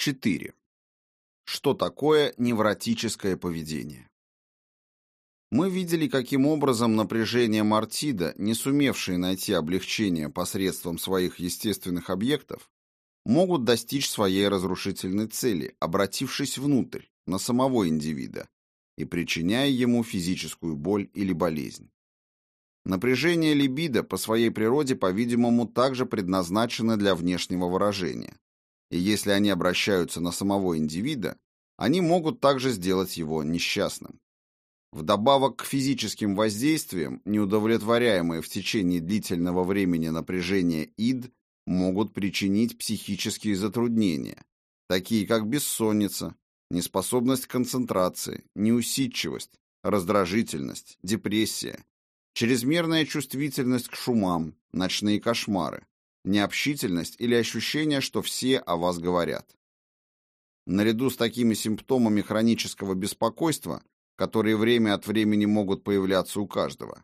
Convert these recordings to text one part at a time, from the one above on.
4. Что такое невротическое поведение? Мы видели, каким образом напряжение Мартида, не сумевшие найти облегчение посредством своих естественных объектов, могут достичь своей разрушительной цели, обратившись внутрь, на самого индивида, и причиняя ему физическую боль или болезнь. Напряжение либидо по своей природе, по-видимому, также предназначено для внешнего выражения, и если они обращаются на самого индивида, они могут также сделать его несчастным. Вдобавок к физическим воздействиям, неудовлетворяемые в течение длительного времени напряжения ид могут причинить психические затруднения, такие как бессонница, неспособность концентрации, неусидчивость, раздражительность, депрессия, чрезмерная чувствительность к шумам, ночные кошмары, необщительность или ощущение, что все о вас говорят. Наряду с такими симптомами хронического беспокойства, которые время от времени могут появляться у каждого,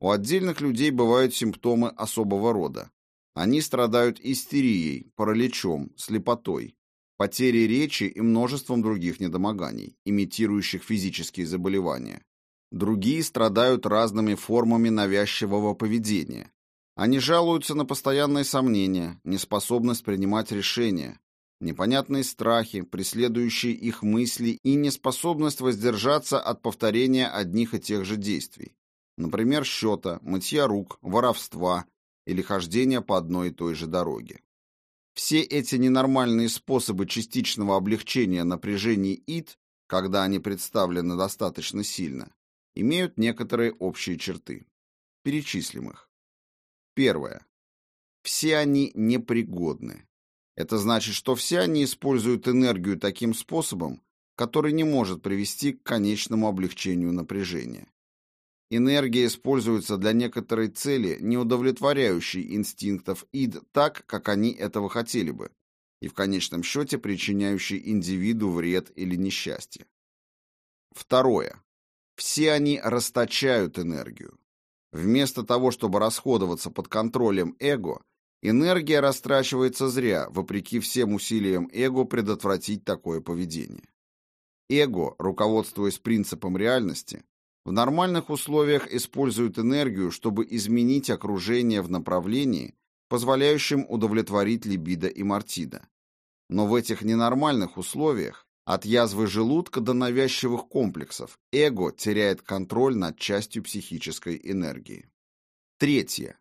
у отдельных людей бывают симптомы особого рода. Они страдают истерией, параличом, слепотой, потерей речи и множеством других недомоганий, имитирующих физические заболевания. Другие страдают разными формами навязчивого поведения, они жалуются на постоянные сомнения, неспособность принимать решения, непонятные страхи, преследующие их мысли и неспособность воздержаться от повторения одних и тех же действий. Например, счета, мытья рук, воровства или хождения по одной и той же дороге. Все эти ненормальные способы частичного облегчения напряжений ид, когда они представлены достаточно сильно, имеют некоторые общие черты. Перечислим их. Первое. Все они непригодны. Это значит, что все они используют энергию таким способом, который не может привести к конечному облегчению напряжения. Энергия используется для некоторой цели, не удовлетворяющей инстинктов ид так, как они этого хотели бы, и в конечном счете причиняющей индивиду вред или несчастье. Второе. Все они расточают энергию. Вместо того, чтобы расходоваться под контролем эго, энергия растрачивается зря, вопреки всем усилиям эго предотвратить такое поведение. Эго, руководствуясь принципом реальности, в нормальных условиях использует энергию, чтобы изменить окружение в направлении, позволяющем удовлетворить либидо и мартида. Но в этих ненормальных условиях от язвы желудка до навязчивых комплексов эго теряет контроль над частью психической энергии. Третье.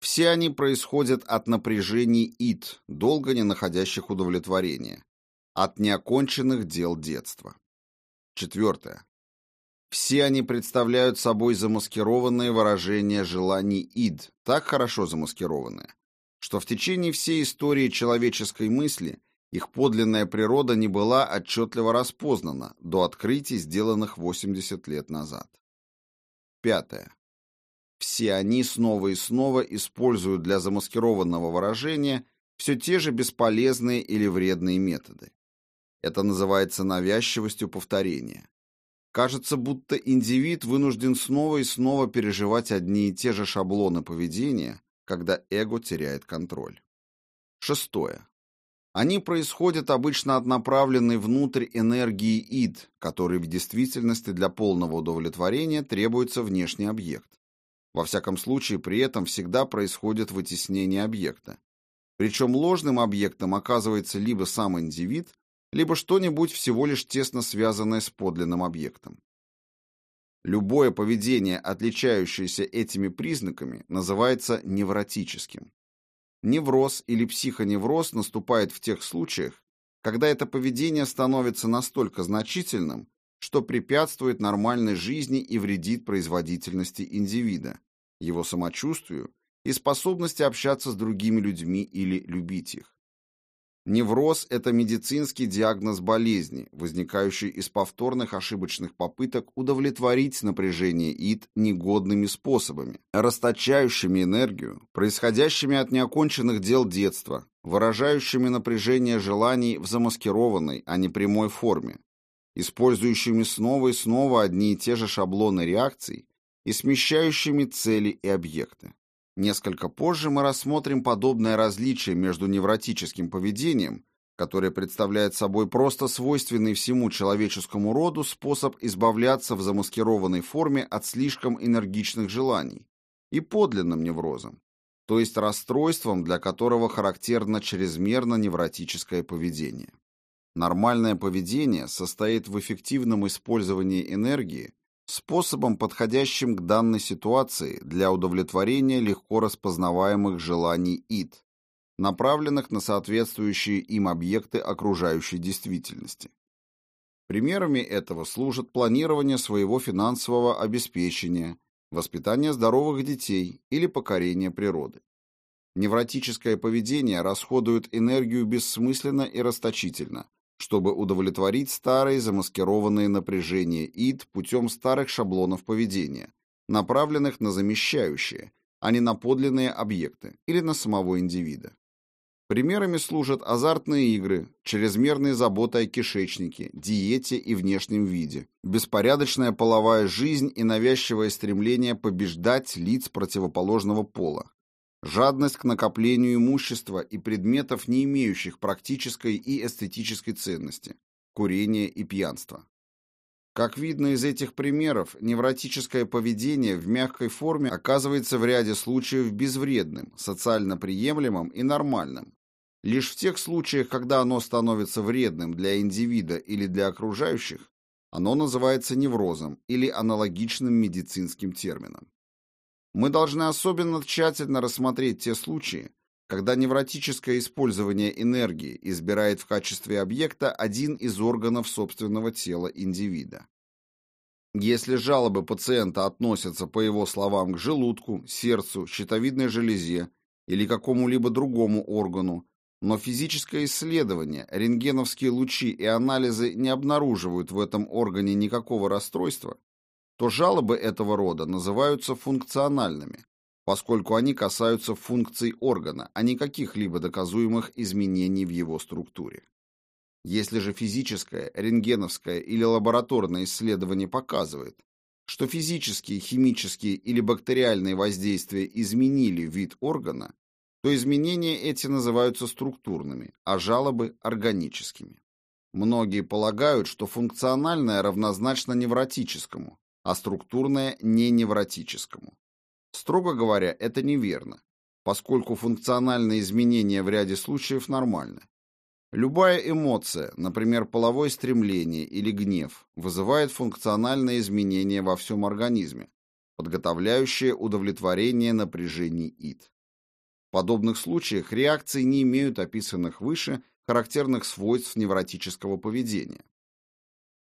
Все они происходят от напряжений ид, долго не находящих удовлетворения, от неоконченных дел детства. Четвертое. Все они представляют собой замаскированные выражения желаний ид, так хорошо замаскированные, что в течение всей истории человеческой мысли их подлинная природа не была отчетливо распознана до открытий, сделанных 80 лет назад. Пятое. Все они снова и снова используют для замаскированного выражения все те же бесполезные или вредные методы. Это называется навязчивостью повторения. Кажется, будто индивид вынужден снова и снова переживать одни и те же шаблоны поведения, когда эго теряет контроль. Шестое. Они происходят обычно от направленной внутрь энергии ид, которой в действительности для полного удовлетворения требуется внешний объект. Во всяком случае, при этом всегда происходит вытеснение объекта. Причем ложным объектом оказывается либо сам индивид, либо что-нибудь всего лишь тесно связанное с подлинным объектом. Любое поведение, отличающееся этими признаками, называется невротическим. Невроз или психоневроз наступает в тех случаях, когда это поведение становится настолько значительным, что препятствует нормальной жизни и вредит производительности индивида, его самочувствию и способности общаться с другими людьми или любить их. Невроз – это медицинский диагноз болезни, возникающий из повторных ошибочных попыток удовлетворить напряжение ид негодными способами, расточающими энергию, происходящими от неоконченных дел детства, выражающими напряжение желаний в замаскированной, а не прямой форме, использующими снова и снова одни и те же шаблоны реакций и смещающими цели и объекты. Несколько позже мы рассмотрим подобное различие между невротическим поведением, который представляет собой просто свойственный всему человеческому роду способ избавляться в замаскированной форме от слишком энергичных желаний, и подлинным неврозом, то есть расстройством, для которого характерно чрезмерно невротическое поведение. Нормальное поведение состоит в эффективном использовании энергии способом, подходящим к данной ситуации для удовлетворения легко распознаваемых желаний ид, направленных на соответствующие им объекты окружающей действительности. Примерами этого служат планирование своего финансового обеспечения, воспитание здоровых детей или покорение природы. Невротическое поведение расходует энергию бессмысленно и расточительно, чтобы удовлетворить старые замаскированные напряжения ид путем старых шаблонов поведения, направленных на замещающие, а не на подлинные объекты или на самого индивида. Примерами служат азартные игры, чрезмерные заботы о кишечнике, диете и внешнем виде, беспорядочная половая жизнь и навязчивое стремление побеждать лиц противоположного пола, жадность к накоплению имущества и предметов, не имеющих практической и эстетической ценности, курение и пьянство. Как видно из этих примеров, невротическое поведение в мягкой форме оказывается в ряде случаев безвредным, социально приемлемым и нормальным, Лишь в тех случаях, когда оно становится вредным для индивида или для окружающих, оно называется неврозом или аналогичным медицинским термином. Мы должны особенно тщательно рассмотреть те случаи, когда невротическое использование энергии избирает в качестве объекта один из органов собственного тела индивида. Если жалобы пациента относятся, по его словам, к желудку, сердцу, щитовидной железе или какому-либо другому органу, но физическое исследование, рентгеновские лучи и анализы не обнаруживают в этом органе никакого расстройства, то жалобы этого рода называются функциональными, поскольку они касаются функций органа, а не каких-либо доказуемых изменений в его структуре. Если же физическое, рентгеновское или лабораторное исследование показывает, что физические, химические или бактериальные воздействия изменили вид органа, то изменения эти называются структурными, а жалобы – органическими. Многие полагают, что функциональное равнозначно невротическому, а структурное – не невротическому. Строго говоря, это неверно, поскольку функциональные изменения в ряде случаев нормальны. Любая эмоция, например, половое стремление или гнев, вызывает функциональные изменения во всем организме, подготовляющие удовлетворение напряжений ид. В подобных случаях реакции не имеют описанных выше характерных свойств невротического поведения.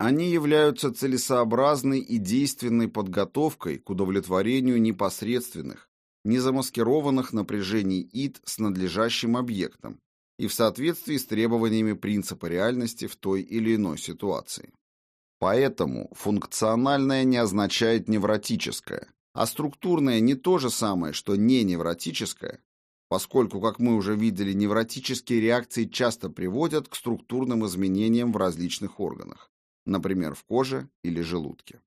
Они являются целесообразной и действенной подготовкой к удовлетворению непосредственных, незамаскированных напряжений ид с надлежащим объектом и в соответствии с требованиями принципа реальности в той или иной ситуации. Поэтому функциональное не означает невротическое, а структурное не то же самое, что не невротическое, поскольку, как мы уже видели, невротические реакции часто приводят к структурным изменениям в различных органах, например, в коже или желудке.